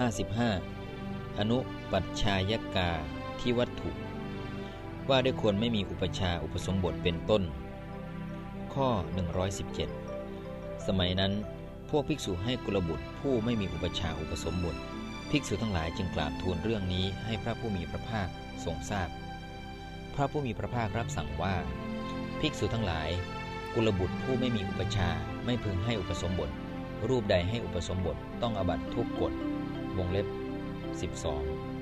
55 อนุปัชชายกาที่วัตถุ ว่าด้วยควรไม่มีอุปชาอุปสมบทเป็นต้น ข้อ 117 สมัยนั้นพวกภิกษุให้กุลบุตรผู้ไม่มีอุปชาอุปสมบทภิกษุทั้งหลายจึงกราบทูลเรื่องนี้ให้พระผู้มีพระภาคทรงทราบพพระผู้มีพระภาครับสั่งว่า ภิกษุทั้งหลาย กุลบุตรผู้ไม่มีอุปชาไม่พึงให้อุปสมบท รูปใดให้อุปสมบทต้องอบัตทุกกฎ วงเล็บ 12